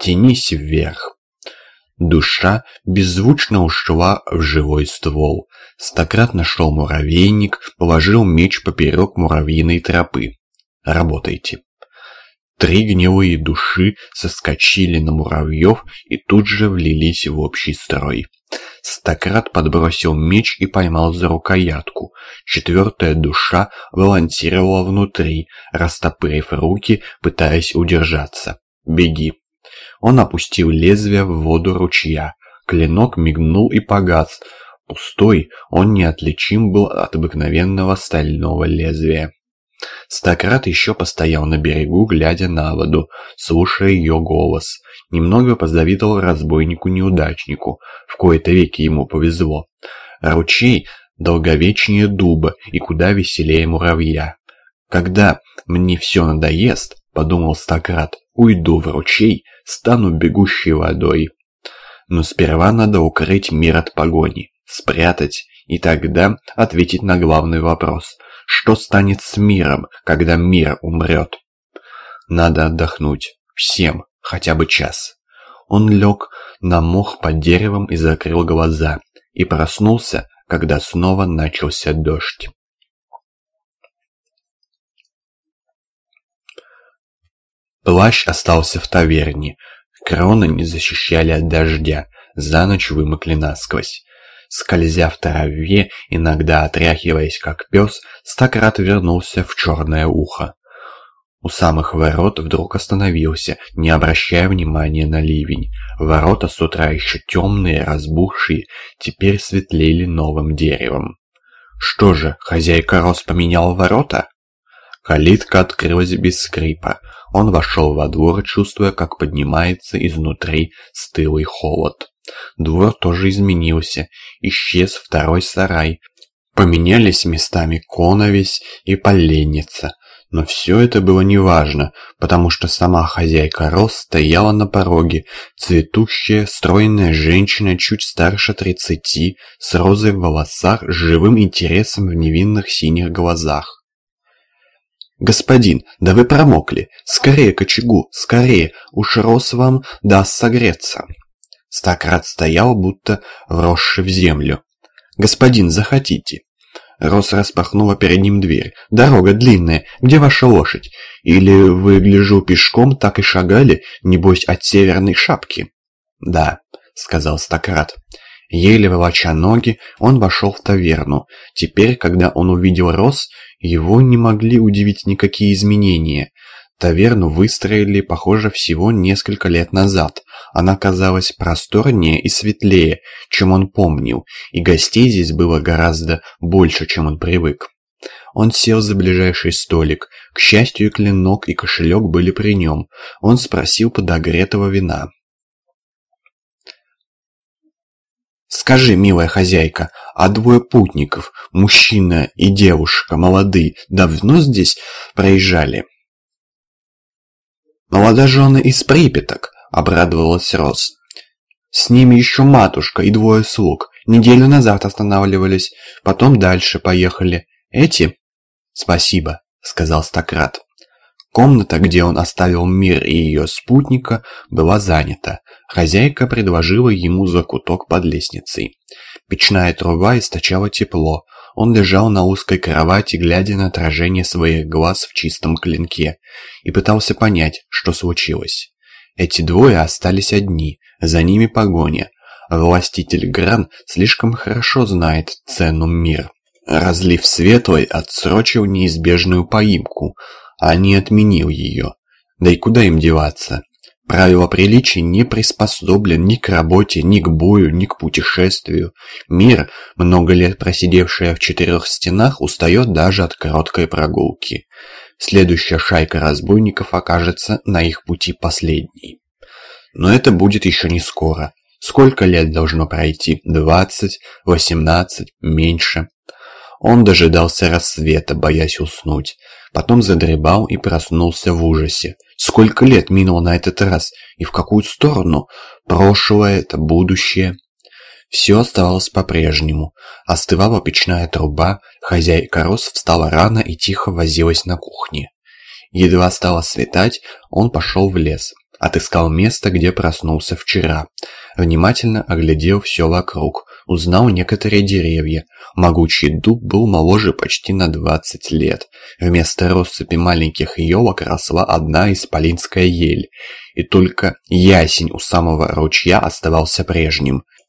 тянись вверх. Душа беззвучно ушла в живой ствол. Стократ нашел муравейник, положил меч поперек муравьиной тропы. Работайте. Три гнилые души соскочили на муравьев и тут же влились в общий строй. Стократ подбросил меч и поймал за рукоятку. Четвертая душа балансировала внутри, растопырив руки, пытаясь удержаться. «Беги!» Он опустил лезвие в воду ручья. Клинок мигнул и погас. Пустой, он неотличим был от обыкновенного стального лезвия. Стократ еще постоял на берегу, глядя на воду, слушая ее голос. Немного позавидовал разбойнику-неудачнику, в кои-то веки ему повезло. Ручей долговечнее дуба и куда веселее муравья. «Когда мне все надоест», — подумал Стократ, — «уйду в ручей, стану бегущей водой». Но сперва надо укрыть мир от погони, спрятать, и тогда ответить на главный вопрос — что станет с миром, когда мир умрет? Надо отдохнуть. Всем. Хотя бы час. Он лег на мох под деревом и закрыл глаза. И проснулся, когда снова начался дождь. Плащ остался в таверне. Кроны не защищали от дождя. За ночь вымокли насквозь. Скользя в траве, иногда отряхиваясь как пес, Стократ вернулся в черное ухо. У самых ворот вдруг остановился, не обращая внимания на ливень. Ворота с утра еще темные, разбухшие, теперь светлели новым деревом. Что же, хозяйка Рос поменял ворота? Калитка открылась без скрипа. Он вошел во двор, чувствуя, как поднимается изнутри стылый холод. Двор тоже изменился. Исчез второй сарай. Поменялись местами коновесь и поленница. Но все это было неважно, потому что сама хозяйка Рос стояла на пороге, цветущая, стройная женщина чуть старше тридцати, с розой в волосах, с живым интересом в невинных синих глазах. «Господин, да вы промокли! Скорее к очагу, скорее! Уж Рос вам даст согреться!» Стократ стоял, будто вросший в землю. «Господин, захотите?» Рос распахнула перед ним дверь. «Дорога длинная. Где ваша лошадь? Или вы, гляжу, пешком так и шагали, небось, от северной шапки?» «Да», — сказал Стократ. Еле волоча ноги, он вошел в таверну. Теперь, когда он увидел Рос, его не могли удивить никакие изменения. Таверну выстроили, похоже, всего несколько лет назад. Она казалась просторнее и светлее, чем он помнил, и гостей здесь было гораздо больше, чем он привык. Он сел за ближайший столик. К счастью, клинок и кошелек были при нем. Он спросил подогретого вина. «Скажи, милая хозяйка, а двое путников, мужчина и девушка, молодые, давно здесь проезжали?» «Молодожены из Припяток», — обрадовалась Рос. «С ними еще матушка и двое слуг. Неделю назад останавливались, потом дальше поехали. Эти?» «Спасибо», — сказал Стократ. Комната, где он оставил мир и ее спутника, была занята. Хозяйка предложила ему закуток под лестницей. Печная труба источала тепло, он лежал на узкой кровати, глядя на отражение своих глаз в чистом клинке, и пытался понять, что случилось. Эти двое остались одни, за ними погоня. Властитель Гран слишком хорошо знает цену мир. Разлив светлый, отсрочил неизбежную поимку, а не отменил ее. Да и куда им деваться? Правила приличия не приспособлен ни к работе, ни к бою, ни к путешествию. Мир, много лет просидевший в четырех стенах, устает даже от короткой прогулки. Следующая шайка разбойников окажется на их пути последней. Но это будет еще не скоро. Сколько лет должно пройти? Двадцать? Восемнадцать? Меньше? Он дожидался рассвета, боясь уснуть. Потом задребал и проснулся в ужасе. Сколько лет минуло на этот раз? И в какую сторону? Прошлое это, будущее? Все оставалось по-прежнему. Остывала печная труба, хозяйка Рос встала рано и тихо возилась на кухне. Едва стало светать, он пошел в лес. Отыскал место, где проснулся вчера. Внимательно оглядел все вокруг. Узнал некоторые деревья. Могучий дуб был моложе почти на 20 лет. Вместо россыпи маленьких елок росла одна исполинская ель. И только ясень у самого ручья оставался прежним.